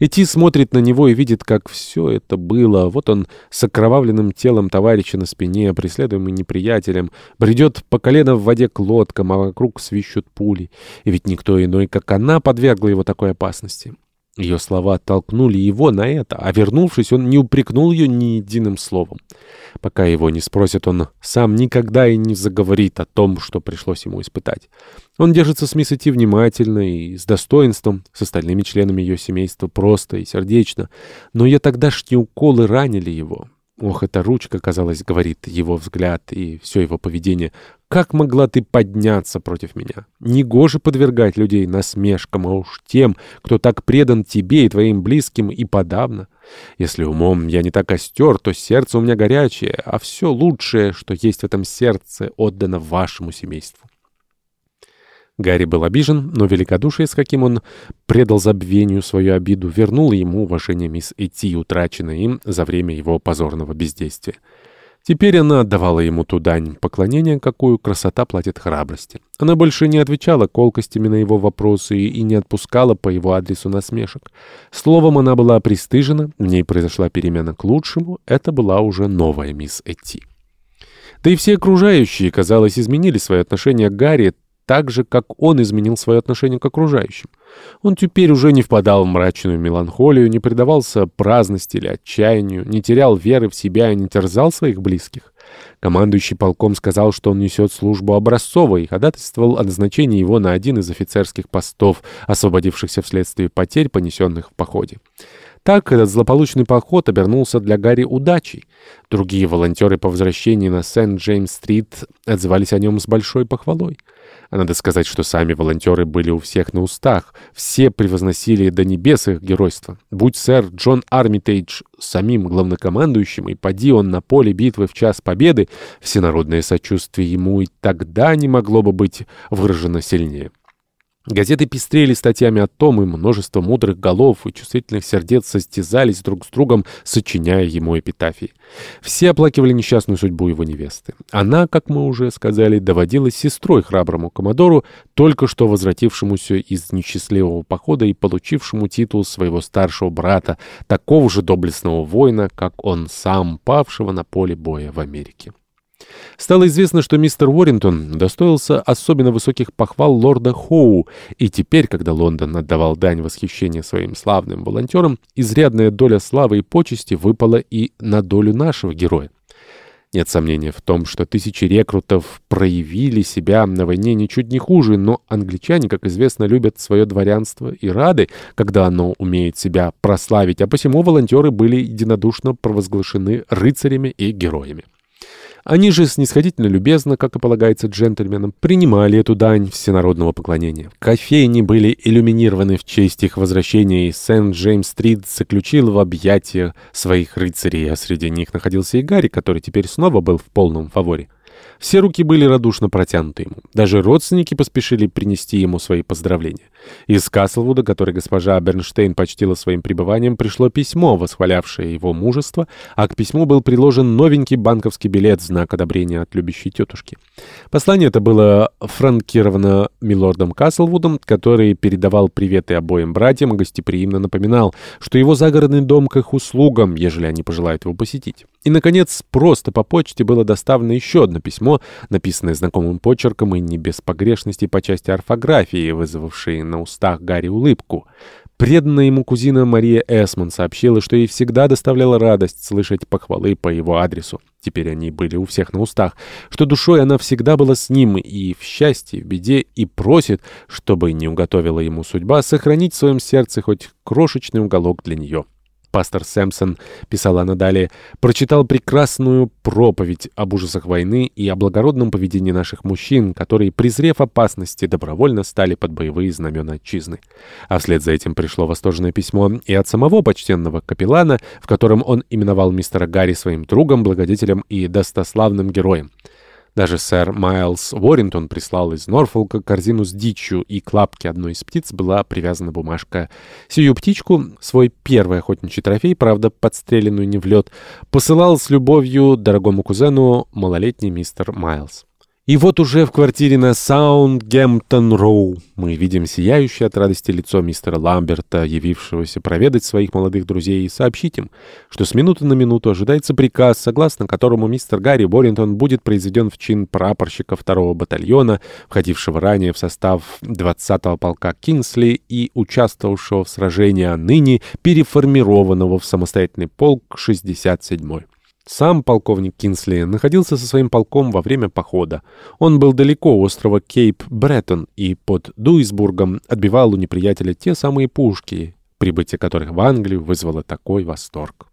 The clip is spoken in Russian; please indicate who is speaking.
Speaker 1: Идти смотрит на него и видит, как все это было. Вот он с окровавленным телом товарища на спине, преследуемый неприятелем, бредет по колено в воде к лодкам, а вокруг свищут пули. И ведь никто иной, как она, подвергла его такой опасности. Ее слова оттолкнули его на это, а вернувшись, он не упрекнул ее ни единым словом. Пока его не спросят, он сам никогда и не заговорит о том, что пришлось ему испытать. Он держится с мисс Эти внимательно и с достоинством, с остальными членами ее семейства просто и сердечно, но ее тогдашние уколы ранили его. Ох, эта ручка, казалось, говорит его взгляд и все его поведение. Как могла ты подняться против меня? Негоже подвергать людей насмешкам, а уж тем, кто так предан тебе и твоим близким, и подавно. Если умом я не так остер, то сердце у меня горячее, а все лучшее, что есть в этом сердце, отдано вашему семейству. Гарри был обижен, но великодушие, с каким он предал забвению свою обиду, вернуло ему уважение мисс Эти, утраченное им за время его позорного бездействия. Теперь она отдавала ему ту дань поклонения, какую красота платит храбрости. Она больше не отвечала колкостями на его вопросы и не отпускала по его адресу насмешек. Словом, она была пристыжена, в ней произошла перемена к лучшему, это была уже новая мисс Эти. Да и все окружающие, казалось, изменили свое отношение к Гарри, так же, как он изменил свое отношение к окружающим. Он теперь уже не впадал в мрачную меланхолию, не предавался праздности или отчаянию, не терял веры в себя и не терзал своих близких. Командующий полком сказал, что он несет службу образцово и ходатайствовал о назначении его на один из офицерских постов, освободившихся вследствие потерь, понесенных в походе. Так этот злополучный поход обернулся для Гарри удачей. Другие волонтеры по возвращении на Сент-Джеймс-стрит отзывались о нем с большой похвалой. А надо сказать, что сами волонтеры были у всех на устах. Все превозносили до небес их геройство. Будь сэр Джон Армитейдж самим главнокомандующим, и поди он на поле битвы в час победы, всенародное сочувствие ему и тогда не могло бы быть выражено сильнее. Газеты пестрели статьями о том, и множество мудрых голов и чувствительных сердец состязались друг с другом, сочиняя ему эпитафии. Все оплакивали несчастную судьбу его невесты. Она, как мы уже сказали, доводилась сестрой храброму коммодору, только что возвратившемуся из несчастливого похода и получившему титул своего старшего брата, такого же доблестного воина, как он сам, павшего на поле боя в Америке. Стало известно, что мистер Уоррингтон достоился особенно высоких похвал лорда Хоу, и теперь, когда Лондон отдавал дань восхищения своим славным волонтерам, изрядная доля славы и почести выпала и на долю нашего героя. Нет сомнения в том, что тысячи рекрутов проявили себя на войне ничуть не хуже, но англичане, как известно, любят свое дворянство и рады, когда оно умеет себя прославить, а посему волонтеры были единодушно провозглашены рыцарями и героями. Они же снисходительно любезно, как и полагается джентльменам, принимали эту дань всенародного поклонения. Кофейни были иллюминированы в честь их возвращения, и Сент-Джеймс-стрит заключил в объятия своих рыцарей, а среди них находился и Гарри, который теперь снова был в полном фаворе. Все руки были радушно протянуты ему. Даже родственники поспешили принести ему свои поздравления. Из Каслвуда, который госпожа Бернштейн почтила своим пребыванием, пришло письмо, восхвалявшее его мужество, а к письму был приложен новенький банковский билет в знак одобрения от любящей тетушки. Послание это было франкировано милордом Каслвудом, который передавал приветы обоим братьям и гостеприимно напоминал, что его загородный дом к их услугам, ежели они пожелают его посетить. И, наконец, просто по почте было доставлено еще одно письмо, написанное знакомым почерком и не без погрешности по части орфографии, вызвавшей на устах Гарри улыбку. Преданная ему кузина Мария Эсмон сообщила, что ей всегда доставляла радость слышать похвалы по его адресу. Теперь они были у всех на устах, что душой она всегда была с ним и в счастье, в беде, и просит, чтобы не уготовила ему судьба, сохранить в своем сердце хоть крошечный уголок для нее пастор Сэмпсон, писала она далее, прочитал прекрасную проповедь об ужасах войны и о благородном поведении наших мужчин, которые, презрев опасности, добровольно стали под боевые знамена отчизны. А вслед за этим пришло восторженное письмо и от самого почтенного капеллана, в котором он именовал мистера Гарри своим другом, благодетелем и достославным героем. Даже сэр Майлз Уоррингтон прислал из Норфолка корзину с дичью, и к лапке одной из птиц была привязана бумажка. Сию птичку, свой первый охотничий трофей, правда, подстреленную не в лед, посылал с любовью дорогому кузену малолетний мистер Майлз. И вот уже в квартире на Саундгемптон-Роу мы видим сияющее от радости лицо мистера Ламберта, явившегося проведать своих молодых друзей и сообщить им, что с минуты на минуту ожидается приказ, согласно которому мистер Гарри Боринтон будет произведен в чин прапорщика второго батальона, входившего ранее в состав 20-го полка Кинсли и участвовавшего в сражении, а ныне переформированного в самостоятельный полк 67-й. Сам полковник Кинсли находился со своим полком во время похода. Он был далеко у острова Кейп-Бреттон и под Дуисбургом отбивал у неприятеля те самые пушки, прибытие которых в Англию вызвало такой восторг.